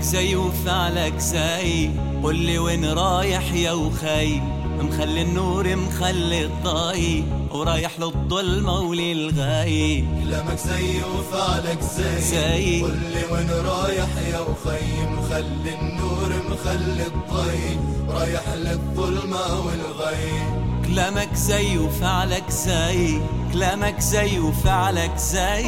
زي وفعلك زي. قول لي وين رايح يا وخي. مخلي النور مخلي الضي ورايح للظلمة وللغاي كلامك زي وفعلك زي. زي. قول لي وين رايح يا وخي. مخلي النور مخلي الضي رايح للظلمة والغي. كلامك زي وفعلك زي. كلامك زي وفعلك زي.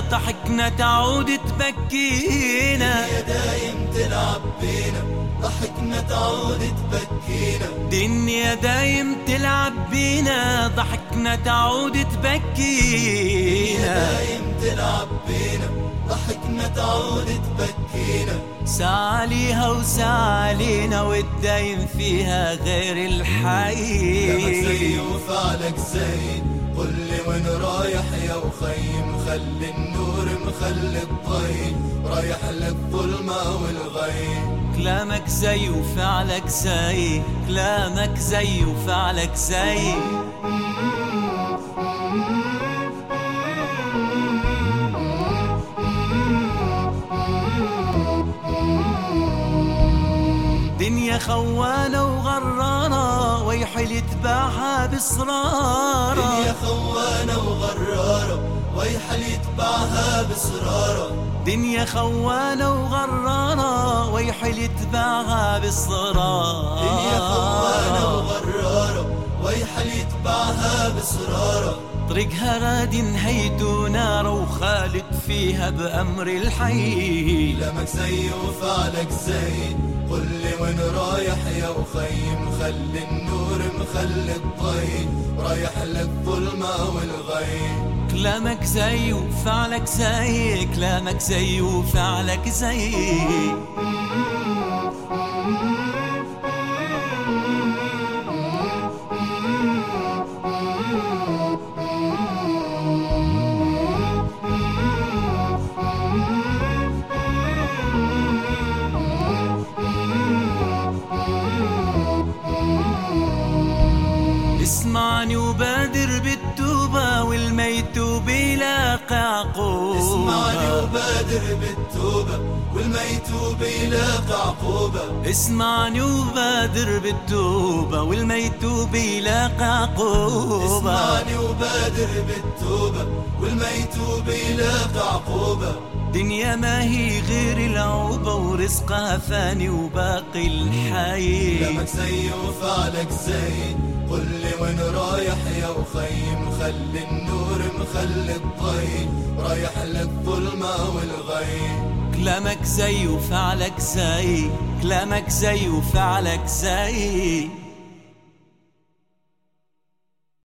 ضحكنا تعود تبكينا. يا دايم تلعب بينا ضحكنا تعود تبكينا دنيا دايم تلعب بينا ضحكنا تعود تبكينا. دايم تلعب بينا ضحكنا تعود تبكينا ساليها وسالينا والدايم فيها غير كلامك زي وفعلك زي قل لي وين رايح يا وخي مخلي النور مخلي الضي رايح للظلمة والغي كلامك زي وفعلك زي كلامك زي وفعلك زي. دنيا خوانة وغرانة ويحل يتباعها دنيا بصرارة خوانة وغرارة ويحل يتبعها بسرارة. دنيا خوانة وغرانة ويحل يتباعها بصرارة دنيا خوانة وغرارة ويحل يتبعها بسرارة. طريقها غاد نهيت نار وخالد فيها بأمر الحي. كلامك زي وفعلك زي قل لي وين رايح يا وخي مخلي النور مخلي الضي رايح للظلمة والغي كلامك زي وفعلك زي كلامك زي. وفعلك زي اسمعني وبادر بالتوبة والميتوب يلاقي عقوبة اسمعني وبادر بالتوبة والميتوب يلاقى عقوبة اسمعني وبادر بالتوبة والميتوب يلاقي عقوبة اسمعني وبادر بالتوبة والميتوب يلاقى عقوبة دنيا ما هي غير العوبة ورزقها فاني وباقي الحي كلامك زي وفعلك زي قل لي وين رايح يا وخي مخلي النور مخلي الضي رايح للظلمة والغي كلامك زي وفعلك زي كلامك زي وفعلك زي